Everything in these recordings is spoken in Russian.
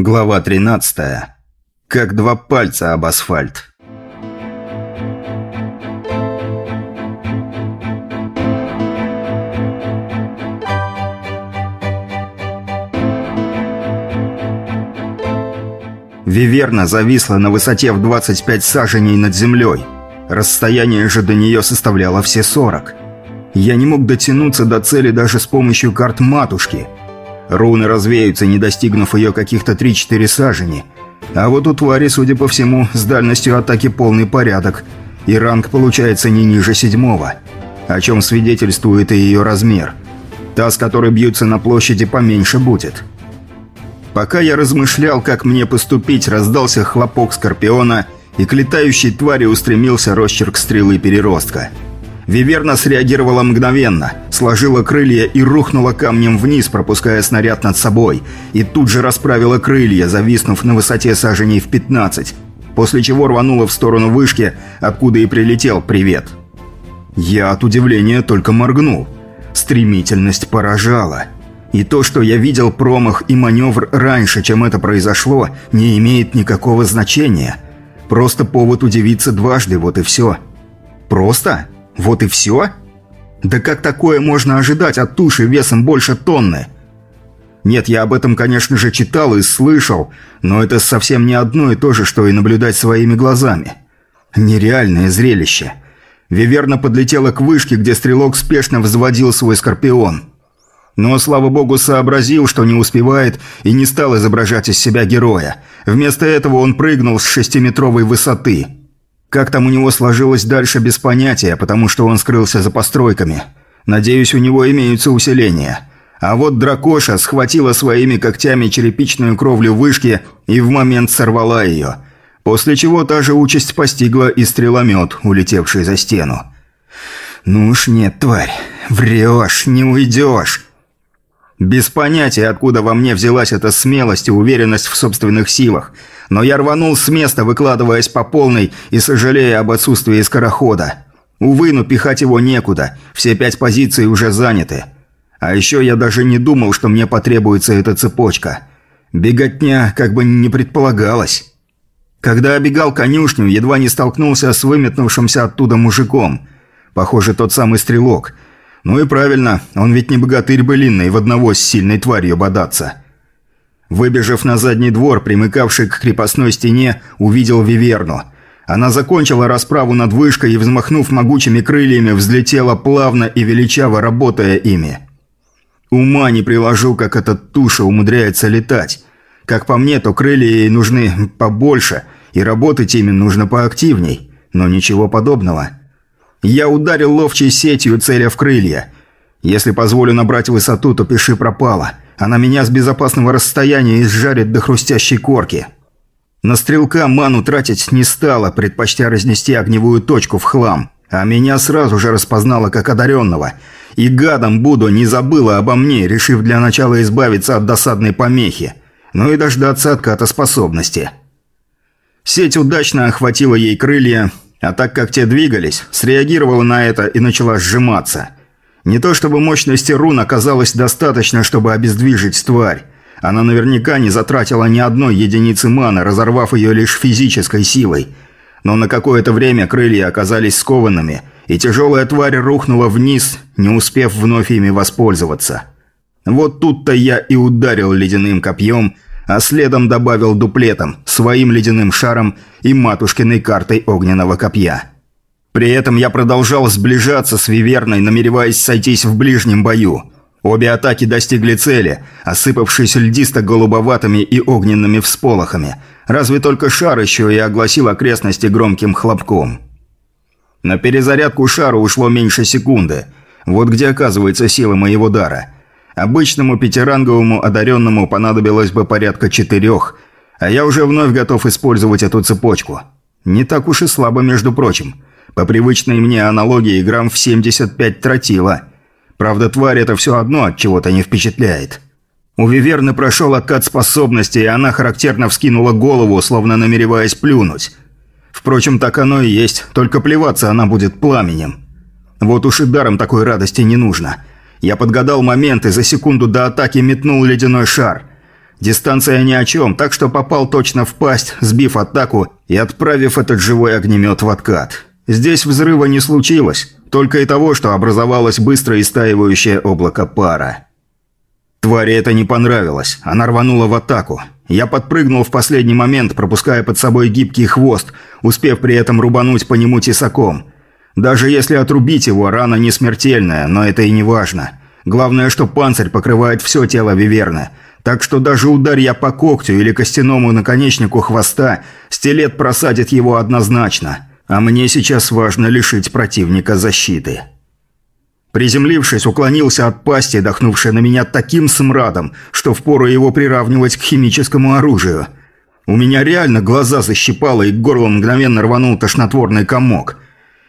Глава 13. Как два пальца об асфальт. Виверна зависла на высоте в 25 саженей над землей. Расстояние же до нее составляло все 40. Я не мог дотянуться до цели даже с помощью карт матушки – Руны развеются, не достигнув ее каких-то 3-4 сажени. А вот у твари, судя по всему, с дальностью атаки полный порядок, и ранг получается не ниже седьмого, о чем свидетельствует и ее размер. Та, с которой бьются на площади, поменьше будет. Пока я размышлял, как мне поступить, раздался хлопок Скорпиона, и к летающей твари устремился росчерк стрелы переростка – Виверна среагировала мгновенно, сложила крылья и рухнула камнем вниз, пропуская снаряд над собой, и тут же расправила крылья, зависнув на высоте саженей в 15, после чего рванула в сторону вышки, откуда и прилетел привет. Я от удивления только моргнул. Стремительность поражала. И то, что я видел промах и маневр раньше, чем это произошло, не имеет никакого значения. Просто повод удивиться дважды, вот и все. Просто? Вот и все? Да как такое можно ожидать от туши весом больше тонны? Нет, я об этом, конечно же, читал и слышал, но это совсем не одно и то же, что и наблюдать своими глазами. Нереальное зрелище. Виверна подлетела к вышке, где стрелок спешно взводил свой скорпион. Но, слава богу, сообразил, что не успевает, и не стал изображать из себя героя. Вместо этого он прыгнул с шестиметровой высоты – как там у него сложилось дальше без понятия, потому что он скрылся за постройками. Надеюсь, у него имеются усиления. А вот дракоша схватила своими когтями черепичную кровлю вышки и в момент сорвала ее. После чего та же участь постигла и стреломет, улетевший за стену. «Ну уж нет, тварь, врешь, не уйдешь!» Без понятия, откуда во мне взялась эта смелость и уверенность в собственных силах – но я рванул с места, выкладываясь по полной и сожалея об отсутствии скорохода. Увы, но пихать его некуда, все пять позиций уже заняты. А еще я даже не думал, что мне потребуется эта цепочка. Беготня как бы не предполагалось. Когда обегал конюшню, едва не столкнулся с выметнувшимся оттуда мужиком. Похоже, тот самый стрелок. Ну и правильно, он ведь не богатырь былинный в одного с сильной тварью бодаться. Выбежав на задний двор, примыкавший к крепостной стене, увидел Виверну. Она закончила расправу над вышкой и, взмахнув могучими крыльями, взлетела плавно и величаво, работая ими. Ума не приложу, как эта туша умудряется летать. Как по мне, то крылья ей нужны побольше, и работать ими нужно поактивней. Но ничего подобного. Я ударил ловчей сетью, целя в крылья. Если позволю набрать высоту, то пиши пропало – она меня с безопасного расстояния изжарит до хрустящей корки. На стрелка ману тратить не стала, предпочтя разнести огневую точку в хлам. А меня сразу же распознала как одаренного. И гадом буду не забыла обо мне, решив для начала избавиться от досадной помехи. Ну и дождаться отката способности. Сеть удачно охватила ей крылья, а так как те двигались, среагировала на это и начала сжиматься – не то чтобы мощности рун оказалось достаточно, чтобы обездвижить тварь. Она наверняка не затратила ни одной единицы маны, разорвав ее лишь физической силой. Но на какое-то время крылья оказались скованными, и тяжелая тварь рухнула вниз, не успев вновь ими воспользоваться. Вот тут-то я и ударил ледяным копьем, а следом добавил дуплетом, своим ледяным шаром и матушкиной картой огненного копья. При этом я продолжал сближаться с Виверной, намереваясь сойтись в ближнем бою. Обе атаки достигли цели, осыпавшись льдисто-голубоватыми и огненными всполохами. Разве только шар еще и огласил окрестности громким хлопком. На перезарядку шара ушло меньше секунды. Вот где оказывается сила моего дара. Обычному пятиранговому одаренному понадобилось бы порядка четырех, а я уже вновь готов использовать эту цепочку. Не так уж и слабо, между прочим. По привычной мне аналогии грамм в 75 тротила. Правда, тварь это все одно от чего-то не впечатляет. У Виверны прошел откат способности, и она характерно вскинула голову, словно намереваясь плюнуть. Впрочем, так оно и есть, только плеваться она будет пламенем. Вот уж и даром такой радости не нужно. Я подгадал момент и за секунду до атаки метнул ледяной шар. Дистанция ни о чем, так что попал точно в пасть, сбив атаку и отправив этот живой огнемет в откат. Здесь взрыва не случилось, только и того, что образовалось быстро истаивающее облако пара. Твари это не понравилось, она рванула в атаку. Я подпрыгнул в последний момент, пропуская под собой гибкий хвост, успев при этом рубануть по нему тесаком. Даже если отрубить его, рана не смертельная, но это и не важно. Главное, что панцирь покрывает все тело Виверны, так что даже ударь я по когтю или костяному наконечнику хвоста, стилет просадит его однозначно. А мне сейчас важно лишить противника защиты. Приземлившись, уклонился от пасти, дохнувшей на меня таким смрадом, что впору его приравнивать к химическому оружию. У меня реально глаза защипало, и к горлу мгновенно рванул тошнотворный комок.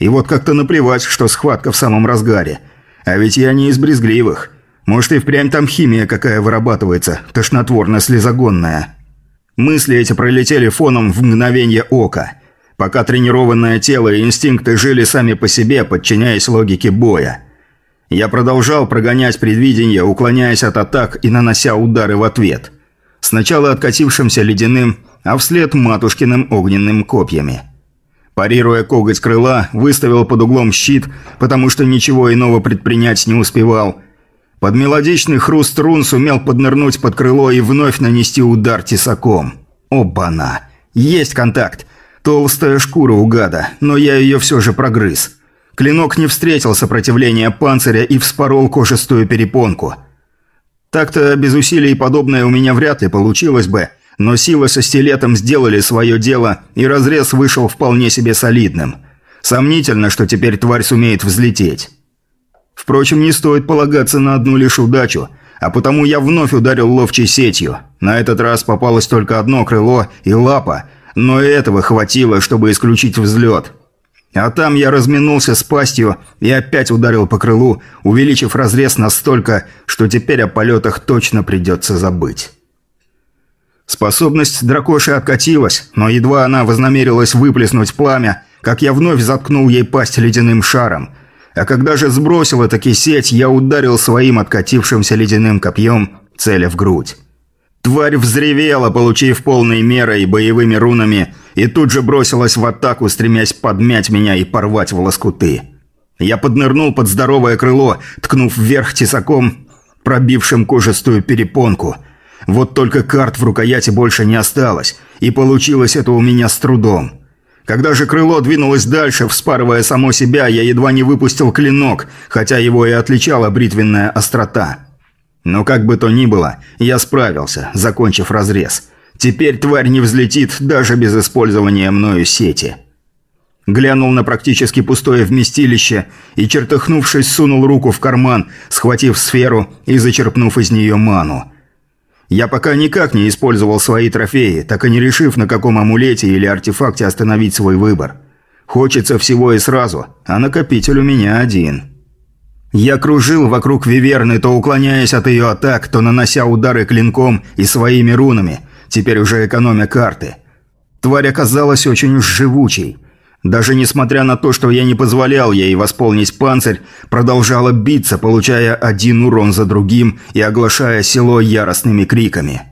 И вот как-то наплевать, что схватка в самом разгаре. А ведь я не из брезгливых. Может, и впрямь там химия какая вырабатывается, тошнотворно-слезогонная. Мысли эти пролетели фоном в мгновение ока. Пока тренированное тело и инстинкты жили сами по себе, подчиняясь логике боя. Я продолжал прогонять предвидение, уклоняясь от атак и нанося удары в ответ. Сначала откатившимся ледяным, а вслед матушкиным огненным копьями. Парируя коготь крыла, выставил под углом щит, потому что ничего иного предпринять не успевал. Под мелодичный хруст рун сумел поднырнуть под крыло и вновь нанести удар тесаком. Оба-на! Есть контакт! Толстая шкура у гада, но я ее все же прогрыз. Клинок не встретил сопротивления панциря и вспорол кожистую перепонку. Так-то без усилий подобное у меня вряд ли получилось бы, но силы со стилетом сделали свое дело, и разрез вышел вполне себе солидным. Сомнительно, что теперь тварь сумеет взлететь. Впрочем, не стоит полагаться на одну лишь удачу, а потому я вновь ударил ловчей сетью. На этот раз попалось только одно крыло и лапа, но этого хватило, чтобы исключить взлет – а там я разминулся с пастью и опять ударил по крылу, увеличив разрез настолько, что теперь о полетах точно придется забыть. Способность дракоши откатилась, но едва она вознамерилась выплеснуть пламя, как я вновь заткнул ей пасть ледяным шаром. А когда же сбросила таки сеть, я ударил своим откатившимся ледяным копьем, целя в грудь. Тварь взревела, получив полной мерой боевыми рунами, и тут же бросилась в атаку, стремясь подмять меня и порвать в лоскуты. Я поднырнул под здоровое крыло, ткнув вверх тесаком, пробившим кожистую перепонку. Вот только карт в рукояти больше не осталось, и получилось это у меня с трудом. Когда же крыло двинулось дальше, вспарывая само себя, я едва не выпустил клинок, хотя его и отличала бритвенная острота. Но как бы то ни было, я справился, закончив разрез. Теперь тварь не взлетит даже без использования мною сети. Глянул на практически пустое вместилище и, чертыхнувшись, сунул руку в карман, схватив сферу и зачерпнув из нее ману. Я пока никак не использовал свои трофеи, так и не решив, на каком амулете или артефакте остановить свой выбор. Хочется всего и сразу, а накопитель у меня один. Я кружил вокруг Виверны, то уклоняясь от ее атак, то нанося удары клинком и своими рунами, теперь уже экономя карты. Тварь оказалась очень живучей. Даже несмотря на то, что я не позволял ей восполнить панцирь, продолжала биться, получая один урон за другим и оглашая село яростными криками.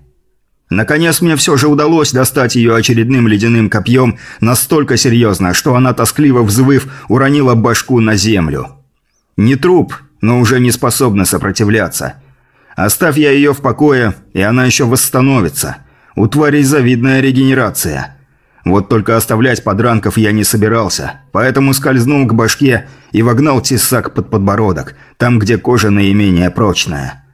Наконец мне все же удалось достать ее очередным ледяным копьем настолько серьезно, что она, тоскливо взвыв, уронила башку на землю. Не труп, но уже не способна сопротивляться. Оставь я ее в покое, и она еще восстановится. У тварей завидная регенерация. Вот только оставлять подранков я не собирался, поэтому скользнул к башке и вогнал тесак под подбородок, там, где кожа наименее прочная.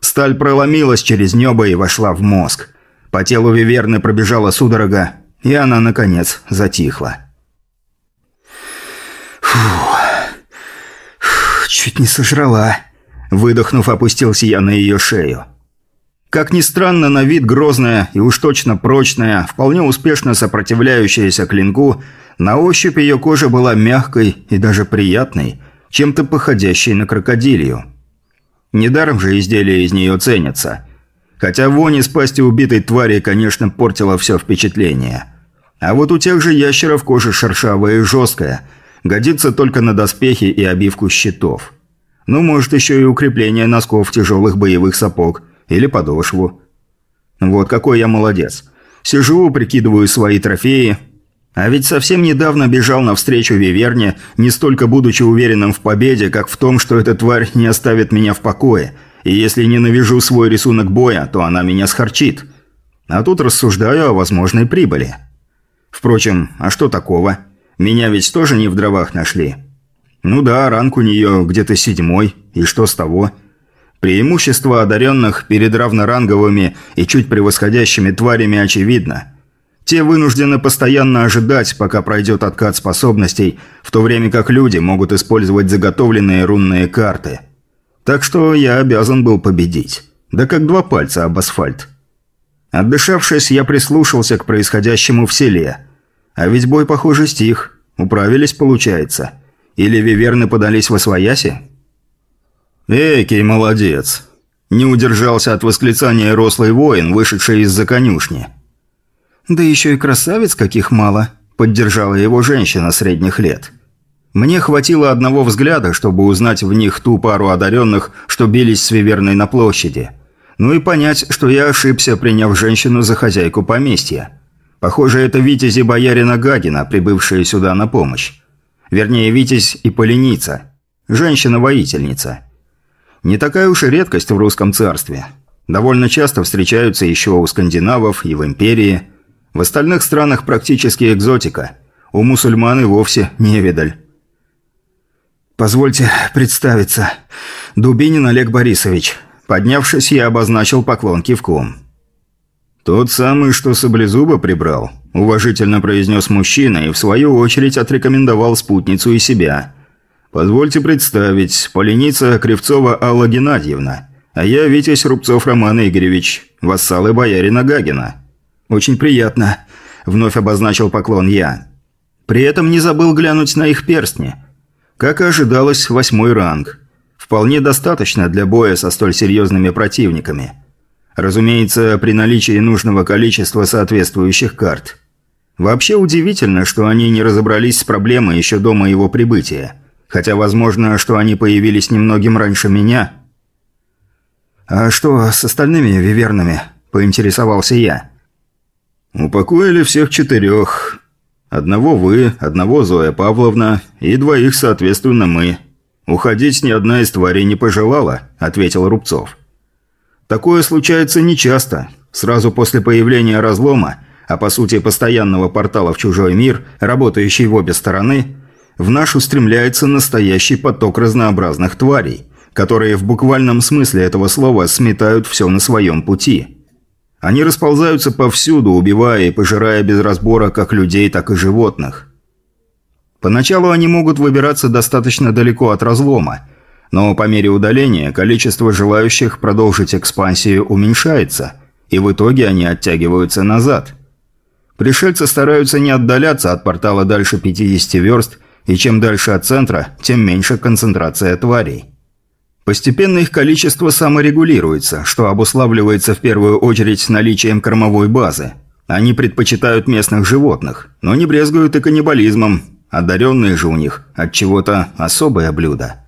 Сталь проломилась через небо и вошла в мозг. По телу Виверны пробежала судорога, и она, наконец, затихла. Фух. «Чуть не сожрала». Выдохнув, опустился я на ее шею. Как ни странно, на вид грозная и уж точно прочная, вполне успешно сопротивляющаяся клинку, на ощупь ее кожа была мягкой и даже приятной, чем-то походящей на крокодилью. Недаром же изделия из нее ценятся. Хотя вонь из пасти убитой твари, конечно, портила все впечатление. А вот у тех же ящеров кожа шершавая и жесткая – годится только на доспехи и обивку щитов. Ну, может, еще и укрепление носков тяжелых боевых сапог или подошву. Вот какой я молодец. Сижу, прикидываю свои трофеи. А ведь совсем недавно бежал навстречу Виверне, не столько будучи уверенным в победе, как в том, что эта тварь не оставит меня в покое. И если не навяжу свой рисунок боя, то она меня схорчит. А тут рассуждаю о возможной прибыли. Впрочем, а что такого? Меня ведь тоже не в дровах нашли. Ну да, ранг у нее где-то седьмой, и что с того? Преимущество одаренных перед равноранговыми и чуть превосходящими тварями очевидно. Те вынуждены постоянно ожидать, пока пройдет откат способностей, в то время как люди могут использовать заготовленные рунные карты. Так что я обязан был победить. Да как два пальца об асфальт. Отдышавшись, я прислушался к происходящему в селе. А ведь бой, похоже, стих. Управились, получается. Или виверны подались во свояси? «Экий молодец!» Не удержался от восклицания рослый воин, вышедший из-за конюшни. «Да еще и красавец каких мало», – поддержала его женщина средних лет. Мне хватило одного взгляда, чтобы узнать в них ту пару одаренных, что бились с Виверной на площади – ну и понять, что я ошибся, приняв женщину за хозяйку поместья. Похоже, это Витязи боярина Гагина, прибывшие сюда на помощь. Вернее, Витязь и Поленица. Женщина-воительница. Не такая уж и редкость в русском царстве. Довольно часто встречаются еще у скандинавов и в империи. В остальных странах практически экзотика. У мусульман и вовсе невидаль. «Позвольте представиться. Дубинин Олег Борисович», Поднявшись, я обозначил поклон кивком. «Тот самый, что саблезуба прибрал», – уважительно произнес мужчина и, в свою очередь, отрекомендовал спутницу и себя. «Позвольте представить, поленица Кривцова Алла Геннадьевна, а я Витязь Рубцов Роман Игоревич, вассалы боярина Гагина». «Очень приятно», – вновь обозначил поклон я. При этом не забыл глянуть на их перстни. Как и ожидалось, восьмой ранг – Вполне достаточно для боя со столь серьезными противниками. Разумеется, при наличии нужного количества соответствующих карт. Вообще удивительно, что они не разобрались с проблемой еще до моего прибытия. Хотя возможно, что они появились немногим раньше меня. «А что с остальными вивернами?» – поинтересовался я. «Упокоили всех четырех. Одного вы, одного Зоя Павловна и двоих, соответственно, мы». «Уходить ни одна из тварей не пожелала», – ответил Рубцов. «Такое случается нечасто. Сразу после появления разлома, а по сути постоянного портала в чужой мир, работающий в обе стороны, в наш устремляется настоящий поток разнообразных тварей, которые в буквальном смысле этого слова сметают все на своем пути». Они расползаются повсюду, убивая и пожирая без разбора как людей, так и животных. Поначалу они могут выбираться достаточно далеко от разлома, но по мере удаления количество желающих продолжить экспансию уменьшается, и в итоге они оттягиваются назад. Пришельцы стараются не отдаляться от портала дальше 50 верст, и чем дальше от центра, тем меньше концентрация тварей. Постепенно их количество саморегулируется, что обуславливается в первую очередь наличием кормовой базы. Они предпочитают местных животных, но не брезгуют и каннибализмом, Одаренные же у них от чего-то особое блюдо.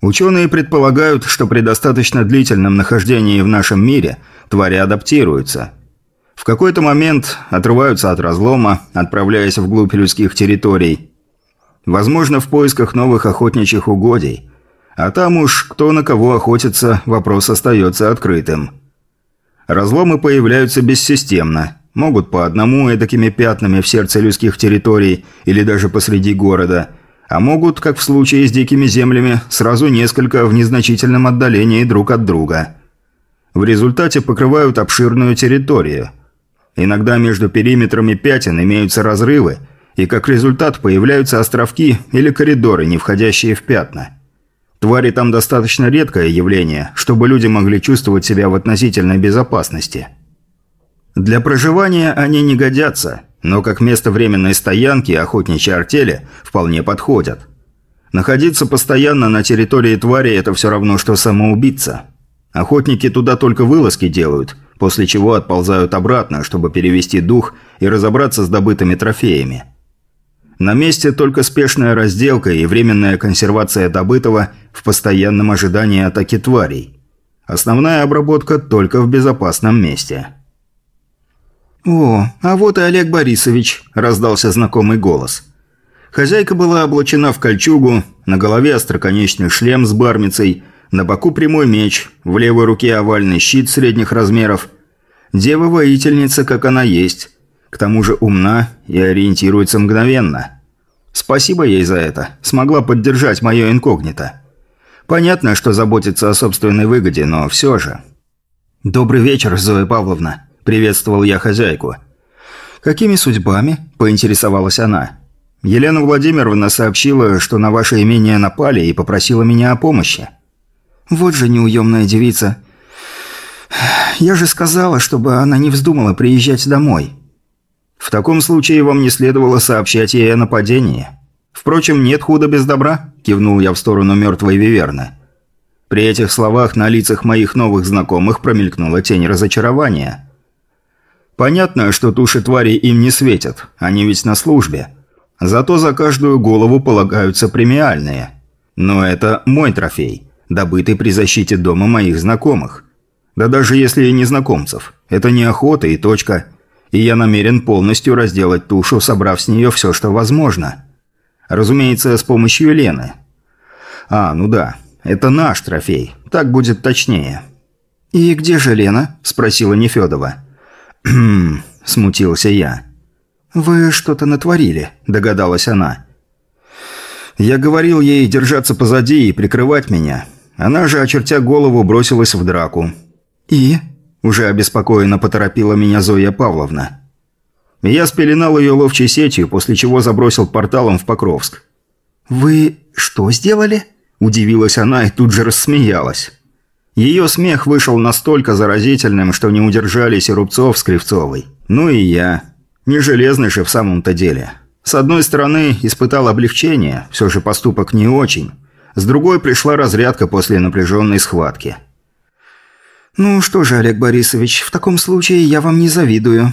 Ученые предполагают, что при достаточно длительном нахождении в нашем мире твари адаптируются. В какой-то момент отрываются от разлома, отправляясь вглубь людских территорий. Возможно, в поисках новых охотничьих угодий. А там уж кто на кого охотится, вопрос остается открытым. Разломы появляются бессистемно – Могут по одному эдакими пятнами в сердце людских территорий или даже посреди города, а могут, как в случае с дикими землями, сразу несколько в незначительном отдалении друг от друга. В результате покрывают обширную территорию. Иногда между периметрами пятен имеются разрывы, и как результат появляются островки или коридоры, не входящие в пятна. Твари там достаточно редкое явление, чтобы люди могли чувствовать себя в относительной безопасности. Для проживания они не годятся, но как место временной стоянки охотничьей артели вполне подходят. Находиться постоянно на территории твари – это все равно, что самоубийца. Охотники туда только вылазки делают, после чего отползают обратно, чтобы перевести дух и разобраться с добытыми трофеями. На месте только спешная разделка и временная консервация добытого в постоянном ожидании атаки тварей. Основная обработка только в безопасном месте. «О, а вот и Олег Борисович», – раздался знакомый голос. Хозяйка была облачена в кольчугу, на голове остроконечный шлем с бармицей, на боку прямой меч, в левой руке овальный щит средних размеров. Дева-воительница, как она есть. К тому же умна и ориентируется мгновенно. Спасибо ей за это. Смогла поддержать мое инкогнито. Понятно, что заботится о собственной выгоде, но все же. «Добрый вечер, Зоя Павловна», – приветствовал я хозяйку. «Какими судьбами?» – поинтересовалась она. «Елена Владимировна сообщила, что на ваше имение напали и попросила меня о помощи». «Вот же неуемная девица. Я же сказала, чтобы она не вздумала приезжать домой». «В таком случае вам не следовало сообщать ей о нападении. Впрочем, нет худа без добра», – кивнул я в сторону мертвой Виверны. При этих словах на лицах моих новых знакомых промелькнула тень разочарования. Понятно, что туши твари им не светят, они ведь на службе. Зато за каждую голову полагаются премиальные. Но это мой трофей, добытый при защите дома моих знакомых. Да даже если и незнакомцев. Это не охота и точка. И я намерен полностью разделать тушу, собрав с нее все, что возможно. Разумеется, с помощью Лены. А, ну да, это наш трофей. Так будет точнее. «И где же Лена?» – спросила Нефедова. «Хм...» – смутился я. «Вы что-то натворили», – догадалась она. Я говорил ей держаться позади и прикрывать меня. Она же, очертя голову, бросилась в драку. «И?» – уже обеспокоенно поторопила меня Зоя Павловна. Я спеленал ее ловчей сетью, после чего забросил порталом в Покровск. «Вы что сделали?» – удивилась она и тут же рассмеялась. Ее смех вышел настолько заразительным, что не удержались и Рубцов с Кривцовой. Ну и я. Не железный же в самом-то деле. С одной стороны, испытал облегчение, все же поступок не очень. С другой пришла разрядка после напряженной схватки. «Ну что же, Олег Борисович, в таком случае я вам не завидую.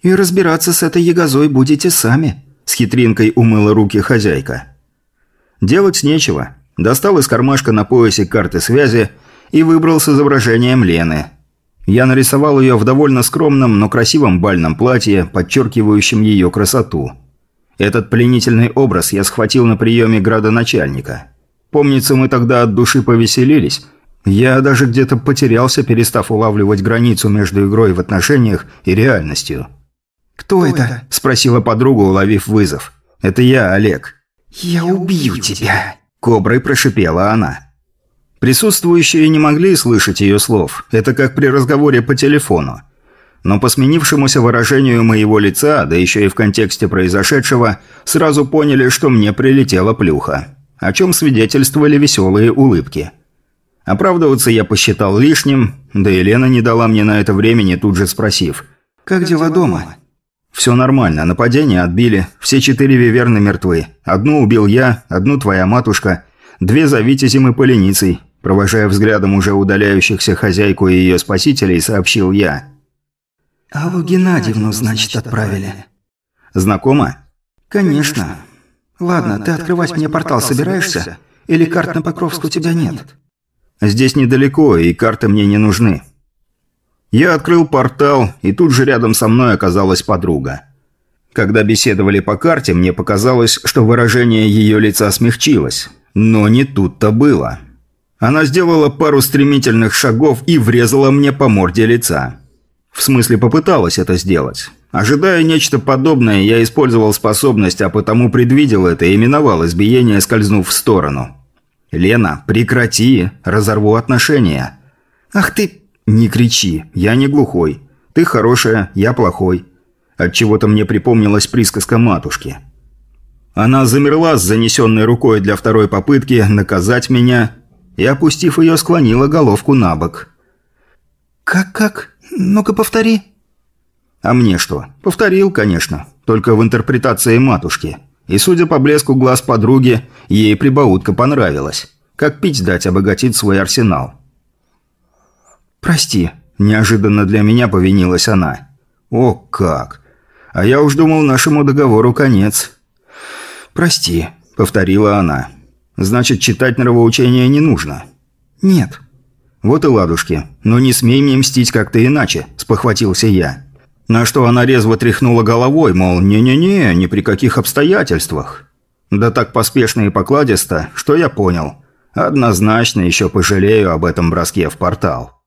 И разбираться с этой ягозой будете сами», – с хитринкой умыла руки хозяйка. Делать нечего. Достал из кармашка на поясе карты связи и выбрал с изображением Лены. Я нарисовал ее в довольно скромном, но красивом бальном платье, подчеркивающем ее красоту. Этот пленительный образ я схватил на приеме градоначальника. Помнится, мы тогда от души повеселились – я даже где-то потерялся, перестав улавливать границу между игрой в отношениях и реальностью. «Кто это?» – спросила подруга, уловив вызов. «Это я, Олег». «Я убью тебя!» – коброй прошипела она. Присутствующие не могли слышать ее слов. Это как при разговоре по телефону. Но по сменившемуся выражению моего лица, да еще и в контексте произошедшего, сразу поняли, что мне прилетела плюха. О чем свидетельствовали веселые улыбки. Оправдываться я посчитал лишним, да и Лена не дала мне на это времени, тут же спросив. «Как дела дома?» «Все нормально. Нападение отбили. Все четыре виверны мертвы. Одну убил я, одну твоя матушка, две за Витязем и Поленицей». Провожая взглядом уже удаляющихся хозяйку и ее спасителей, сообщил я. «Аллу Геннадьевну, значит, отправили». «Знакомо?» «Конечно. Ладно, ты открывать мне портал собираешься? Или карт на Покровск у тебя нет?» «Здесь недалеко, и карты мне не нужны. Я открыл портал, и тут же рядом со мной оказалась подруга. Когда беседовали по карте, мне показалось, что выражение ее лица смягчилось. Но не тут-то было. Она сделала пару стремительных шагов и врезала мне по морде лица. В смысле, попыталась это сделать. Ожидая нечто подобное, я использовал способность, а потому предвидел это и миновал избиение, скользнув в сторону. «Лена, прекрати! Разорву отношения!» «Ах ты...» «Не кричи, я не глухой. Ты хорошая, я плохой». Отчего-то мне припомнилась присказка матушки. Она замерла с занесенной рукой для второй попытки наказать меня и, опустив ее, склонила головку на бок. «Как-как? Ну-ка повтори». «А мне что? Повторил, конечно, только в интерпретации матушки. И, судя по блеску глаз подруги, ей прибаутка понравилась. Как пить дать обогатить свой арсенал». «Прости», – неожиданно для меня повинилась она. «О, как! А я уж думал, нашему договору конец». «Прости», – повторила она. «Значит, читать нравоучения не нужно?» «Нет». Вот и ладушки. Но не смей мне мстить как-то иначе», – спохватился я. На что она резво тряхнула головой, мол, не-не-не, ни при каких обстоятельствах. Да так поспешно и покладисто, что я понял. Однозначно еще пожалею об этом броске в портал.